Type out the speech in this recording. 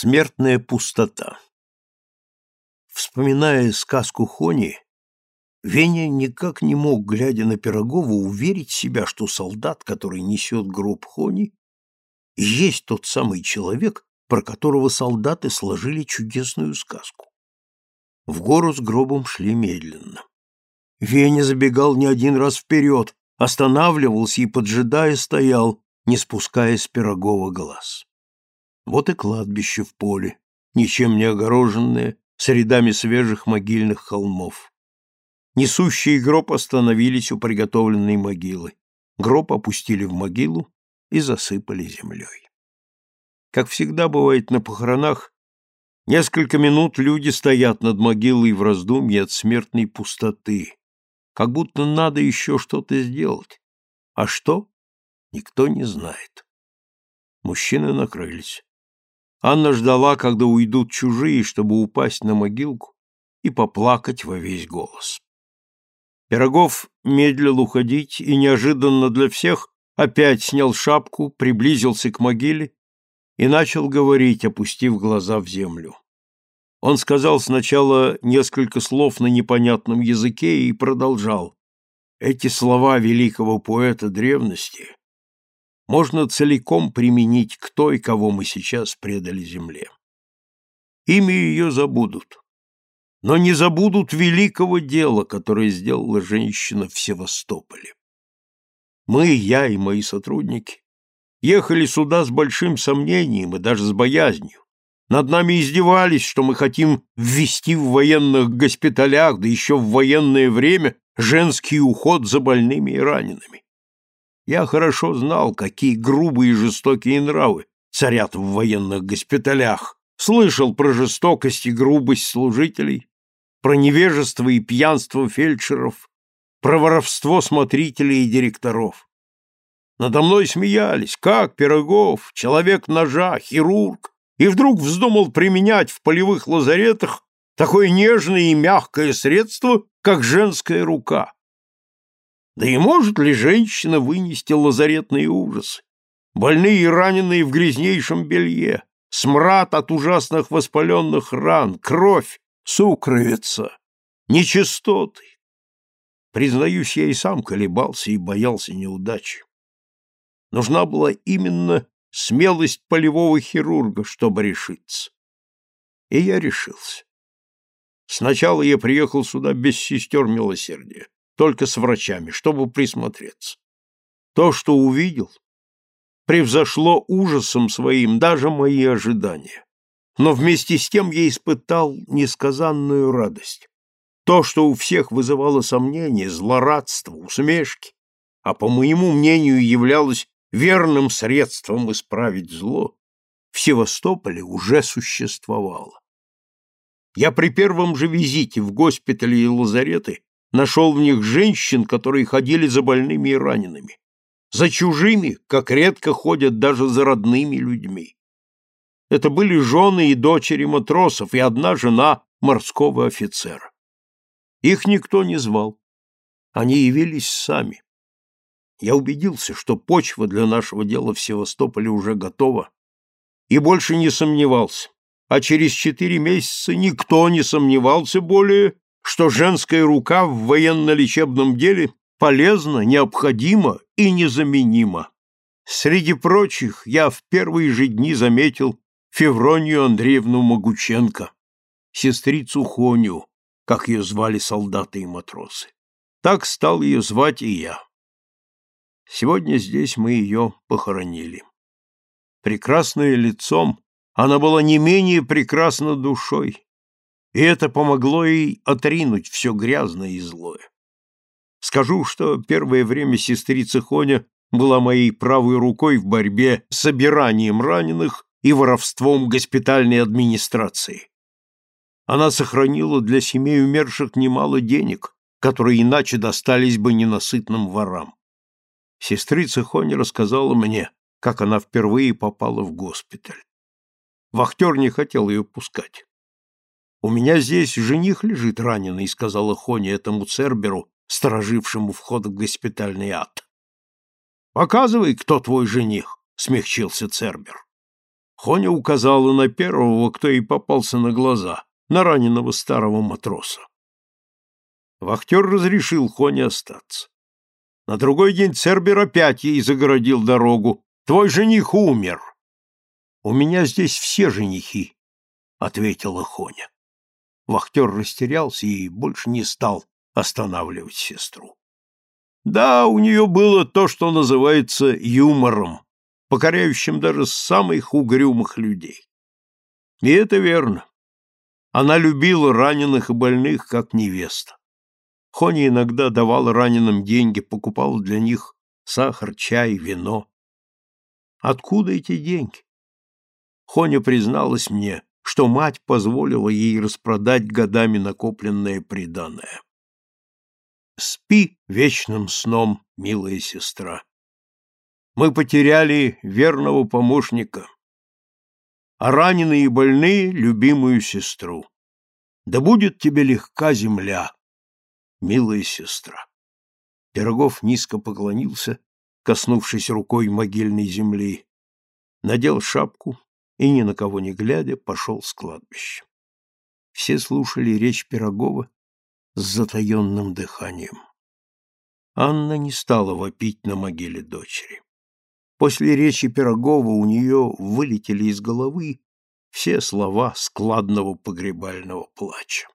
Смертная пустота. Вспоминая сказку Хони, Веня никак не мог, глядя на Пирогова, уверить себя, что солдат, который несет гроб Хони, есть тот самый человек, про которого солдаты сложили чудесную сказку. В гору с гробом шли медленно. Веня забегал не один раз вперед, останавливался и, поджидая, стоял, не спуская с Пирогова глаз. Вот и кладбище в поле, ничем не огороженное, с рядами свежих могильных холмов. Несущие гроб остановились у приготовленной могилы. Гроб опустили в могилу и засыпали землей. Как всегда бывает на похоронах, несколько минут люди стоят над могилой в раздумье от смертной пустоты, как будто надо еще что-то сделать. А что? Никто не знает. Мужчины накрылись. Анна ждала, когда уйдут чужие, чтобы упасть на могилку и поплакать во весь голос. Пирогов медлил уходить и неожиданно для всех опять снял шапку, приблизился к могиле и начал говорить, опустив глаза в землю. Он сказал сначала несколько слов на непонятном языке и продолжал. Эти слова великого поэта древности можно целиком применить к той, кого мы сейчас предали земле. Имя ее забудут, но не забудут великого дела, которое сделала женщина в Севастополе. Мы, я и мои сотрудники, ехали сюда с большим сомнением и даже с боязнью. Над нами издевались, что мы хотим ввести в военных госпиталях, да еще в военное время, женский уход за больными и ранеными. Я хорошо знал, какие грубые и жестокие нравы царят в военных госпиталях, слышал про жестокость и грубость служителей, про невежество и пьянство фельдшеров, про воровство смотрителей и директоров. Надо мной смеялись, как Пирогов, человек ножа, хирург, и вдруг вздумал применять в полевых лазаретах такое нежное и мягкое средство, как женская рука. Да и может ли женщина вынести лазаретные ужасы? Больные и раненые в грязнейшем белье, смрад от ужасных воспаленных ран, кровь, сукровица, нечистоты. Признаюсь, я и сам колебался и боялся неудачи. Нужна была именно смелость полевого хирурга, чтобы решиться. И я решился. Сначала я приехал сюда без сестер милосердия только с врачами, чтобы присмотреться. То, что увидел, превзошло ужасом своим даже мои ожидания. Но вместе с тем я испытал несказанную радость. То, что у всех вызывало сомнения, злорадство, усмешки, а по моему мнению являлось верным средством исправить зло, в Севастополе уже существовало. Я при первом же визите в госпитали и лазареты нашел в них женщин, которые ходили за больными и ранеными, за чужими, как редко ходят даже за родными людьми. Это были жены и дочери матросов и одна жена морского офицера. Их никто не звал. Они явились сами. Я убедился, что почва для нашего дела в Севастополе уже готова, и больше не сомневался. А через четыре месяца никто не сомневался более, что женская рука в военно-лечебном деле полезна, необходима и незаменима. Среди прочих я в первые же дни заметил Февронию Андреевну Могученко, сестрицу Хоню, как ее звали солдаты и матросы. Так стал ее звать и я. Сегодня здесь мы ее похоронили. Прекрасная лицом, она была не менее прекрасна душой, и это помогло ей отринуть все грязное и злое. Скажу, что первое время сестрица Хоня была моей правой рукой в борьбе с собиранием раненых и воровством госпитальной администрации. Она сохранила для семей умерших немало денег, которые иначе достались бы ненасытным ворам. Сестрица Хоня рассказала мне, как она впервые попала в госпиталь. Вахтер не хотел ее пускать. «У меня здесь жених лежит раненый», — сказала Хоня этому Церберу, сторожившему вход в госпитальный ад. «Показывай, кто твой жених», — смягчился Цербер. Хоня указала на первого, кто ей попался на глаза, на раненого старого матроса. Вахтер разрешил Хоне остаться. На другой день Цербер опять ей загородил дорогу. «Твой жених умер!» «У меня здесь все женихи», — ответила Хоня. Вахтер растерялся и больше не стал останавливать сестру. Да, у нее было то, что называется юмором, покоряющим даже самых угрюмых людей. И это верно. Она любила раненых и больных, как невеста. Хоня иногда давала раненым деньги, покупала для них сахар, чай, вино. Откуда эти деньги? Хоня призналась мне, что мать позволила ей распродать годами накопленное приданое. Спи вечным сном, милая сестра. Мы потеряли верного помощника, а раненые и больные — любимую сестру. Да будет тебе легка земля, милая сестра. Пирогов низко поклонился, коснувшись рукой могильной земли, надел шапку и, ни на кого не глядя, пошел с кладбища. Все слушали речь Пирогова с затаенным дыханием. Анна не стала вопить на могиле дочери. После речи Пирогова у нее вылетели из головы все слова складного погребального плача.